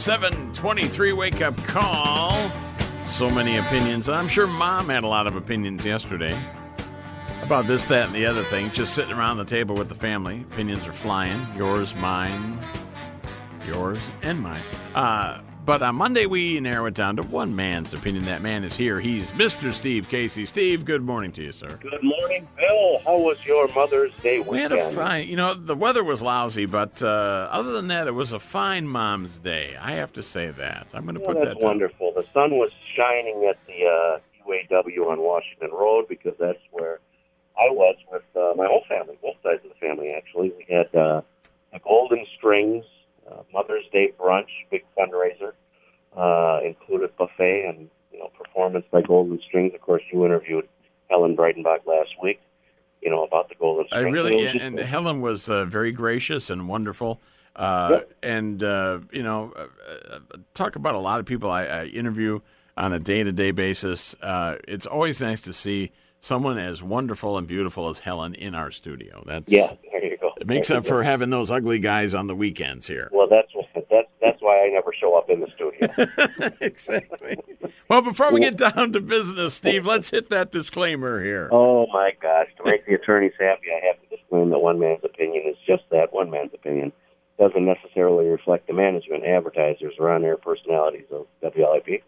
723 wake up call. So many opinions. I'm sure mom had a lot of opinions yesterday about this, that, and the other thing. Just sitting around the table with the family. Opinions are flying. Yours, mine, yours, and mine. Uh, but on Monday, we narrow it down to one man's opinion. That man is here. He's Mr. Steve Casey. Steve, good morning to you, sir. Good morning, Bill. How was your Mother's Day weekend? We had a fine, you know, the weather was lousy, but uh, other than that, it was a fine Mom's Day. I have to say that. I'm going to Well, put that's that. wonderful. The sun was shining at the uh, UAW on Washington Road because that's where I was with uh, my whole family, both sides of the family, actually. We had uh, a Golden Strings uh, Mother's Day brunch, big fundraiser, uh, included buffet and you know performance by Golden Strings. Of course, you interviewed Helen Breitenbach last week, you know about the Golden Strings. I really, just- and Helen was uh, very gracious and wonderful. Uh, Yep. And, uh, you know, talk about a lot of people I, I interview on a day to day basis. Uh, it's always nice to see someone as wonderful and beautiful as Helen in our studio. That's yeah, there you go. It makes up for having those ugly guys on the weekends here. Well, that's that's that's why I never show up in the studio. exactly. Well, before we get down to business, Steve, let's hit that disclaimer here. oh my gosh! To make the attorneys happy, I have to disclaim that one man's opinion is just that one man's opinion. Doesn't necessarily reflect the management, advertisers, or on-air personalities of WLIP.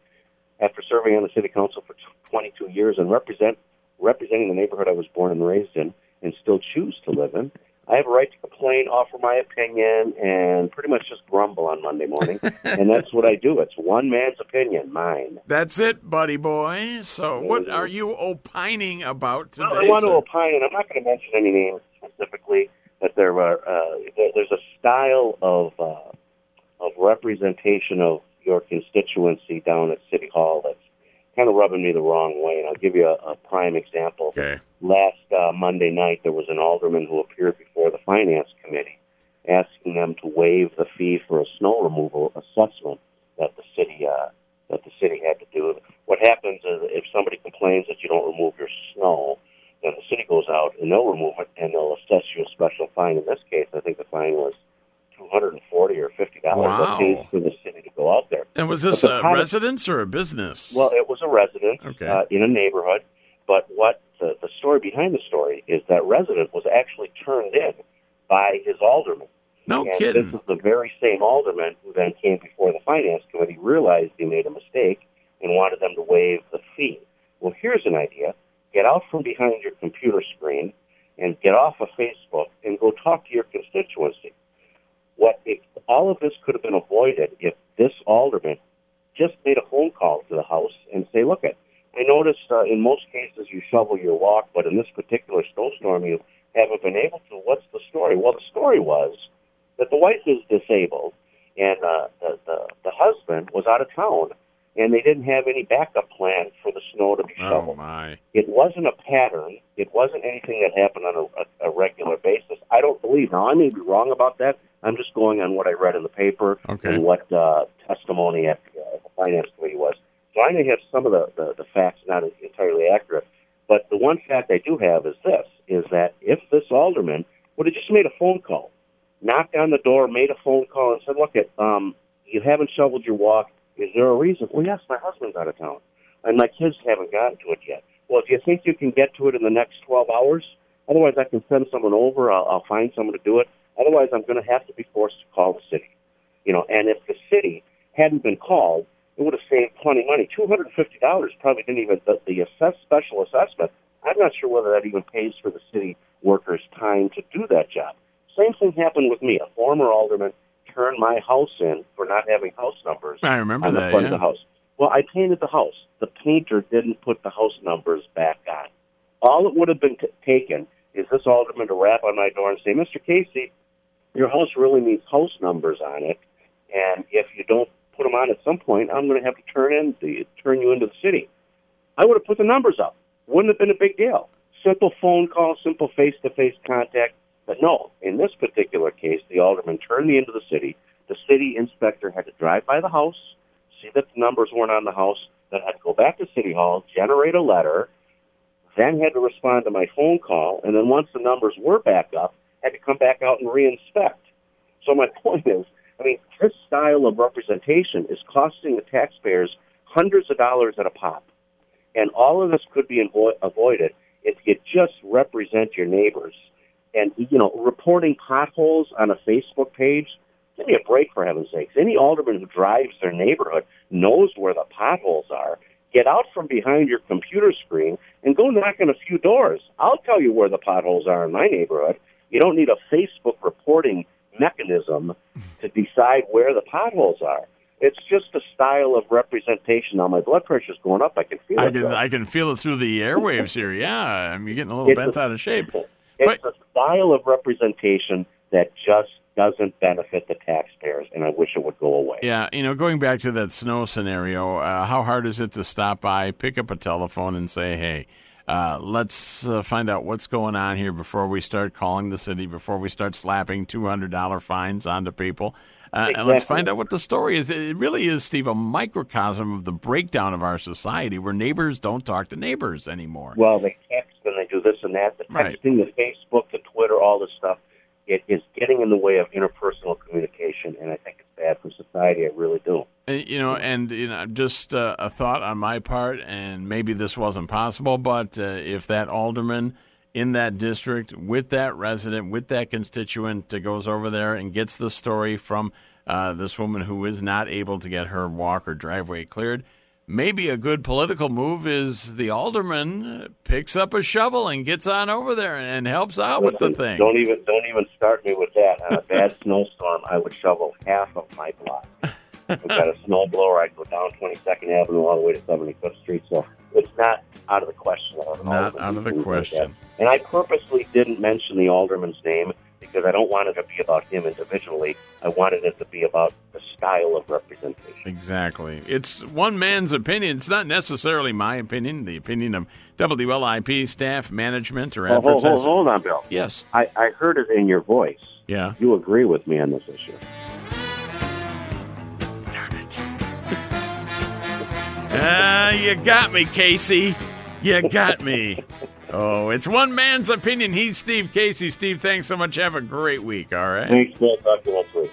After serving on the city council for 22 years and represent representing the neighborhood I was born and raised in, and still choose to live in, I have a right to complain, offer my opinion, and pretty much just grumble on Monday morning. and that's what I do. It's one man's opinion, mine. That's it, buddy boy. So, what are you opining about today? Well, I want to opine, and I'm not going to mention any names specifically, but there are uh, there's a style of uh, of representation of your constituency down at City Hall that's kind of rubbing me the wrong way. And I'll give you a, a prime example. Okay. Last uh, Monday night, there was an alderman who appeared before the Finance Committee asking them to waive the fee for a snow removal assessment that the city uh, that the city had to do. What happens is if somebody complains that you don't remove your snow, then the city goes out and they'll remove it and they'll assess you a special fine. In this case, I think the fine was two hundred and forty or fifty dollars. Wow. That for the city to go out there. And was this a of- residence or a business? Well, it was a residence Okay. uh, in a neighborhood, but what the, the story behind the story is that resident was actually turned in by his alderman. no and kidding. this is the very same alderman who then came before the finance committee, realized he made a mistake, and wanted them to waive the fee. Well, here's an idea: get out from behind your computer screen and get off of Facebook and go talk to your constituency. All of this could have been avoided if this alderman just made a phone call to the house and say, "Look, at I noticed uh, in most cases you shovel your walk, but in this particular snowstorm you haven't been able to. What's the story?" Well, the story was that the wife is disabled and uh, the, the the husband was out of town, and they didn't have any backup plan for the snow to be oh shoveled. my. It wasn't a pattern. It wasn't anything that happened on a, a, a regular basis. I don't believe. Now, I may be wrong about that. I'm just going on what I read in the paper Okay. and what uh, testimony at the, uh, the finance committee was. So I may have some of the, the, the facts not entirely accurate. But the one fact I do have is this, is that if this alderman would have just made a phone call, knocked on the door, made a phone call, and said, look, it, um, you haven't shoveled your walk. Is there a reason? Well, yes, my husband's out of town, and my kids haven't gotten to it yet. Well, if you think you can get to it in the next 12 hours, otherwise I can send someone over. I'll, I'll find someone to do it. Otherwise, I'm going to have to be forced to call the city. You know, and if the city hadn't been called, it would have saved plenty of money. Two hundred and fifty dollars probably didn't even the, the assess special assessment. I'm not sure whether that even pays for the city workers' time to do that job. Same thing happened with me. A former alderman turned my house in for not having house numbers I remember on the that. front Yeah. of the house. Well, I painted the house. The painter didn't put the house numbers back on. All it would have been t- taken is this alderman to rap on my door and say, Mr. Casey, your house really needs house numbers on it, and if you don't put them on at some point, I'm going to have to turn in the turn you into the city. I would have put the numbers up. Wouldn't have been a big deal. Simple phone call, simple face-to-face contact. But no, in this particular case, the alderman turned me into the city. The city inspector had to drive by the house, see that the numbers weren't on the house, then had to go back to City Hall, generate a letter, then had to respond to my phone call, and then once the numbers were back up, had to come back out and reinspect. So my point is, I mean, this style of representation is costing the taxpayers hundreds of dollars at a pop. And all of this could be avo- avoided if you just represent your neighbors. And, you know, reporting potholes on a Facebook page, give me a break for heaven's sakes. Any alderman who drives their neighborhood knows where the potholes are. Get out from behind your computer screen go knock on a few doors. I'll tell you where the potholes are in my neighborhood. You don't need a Facebook reporting mechanism to decide where the potholes are. It's just a style of representation. Now my blood pressure's going up. I can feel I it. can. I can feel it through the airwaves here. Yeah, I'm getting a little It's bent a- out of shape. It's But- a style of representation that just doesn't benefit the taxpayers, and I wish it would go away. Yeah, you know, going back to that snow scenario, uh, how hard is it to stop by, pick up a telephone, and say, "Hey, uh, let's uh, find out what's going on here before we start calling the city, before we start slapping two hundred dollar fines onto people, uh, and let's find out what the story is." It really is, Steve, a microcosm of the breakdown of our society, where neighbors don't talk to neighbors anymore. Well, they text and they do this and that. The Right. texting, the Facebook, the Twitter, all this stuff, it is getting in the way of interpersonal communication, and I think it's bad for society. I really do. Uh, You know, and you know, just uh, a thought on my part, and maybe this wasn't possible, but uh, if that alderman in that district, with that resident, with that constituent, goes over there and gets the story from uh, this woman who is not able to get her walk or driveway cleared, maybe a good political move is the alderman picks up a shovel and gets on over there and helps out with the thing. Don't even don't even start me with that. On a bad snowstorm, I would shovel half of my block. We've got a snow blower. I'd go down 22nd Avenue all the way to 75th Street. So it's not out of the question. an Not out of the things like question. And I purposely didn't mention the alderman's name because I don't want it to be about him individually. I wanted it to be about the style of representation. Exactly. It's one man's opinion. It's not necessarily my opinion, the opinion of WLIP staff, management, or Oh, hold, hold, hold on, Bill. Yes. I, I heard it in your voice. Yeah. You agree with me on this issue. Darn it. Ah, you got me, Casey. You got me. Oh, it's one man's opinion. He's Steve Casey. Steve, thanks so much. Have a great week, all right? Thanks, Bill. Talk to you next week.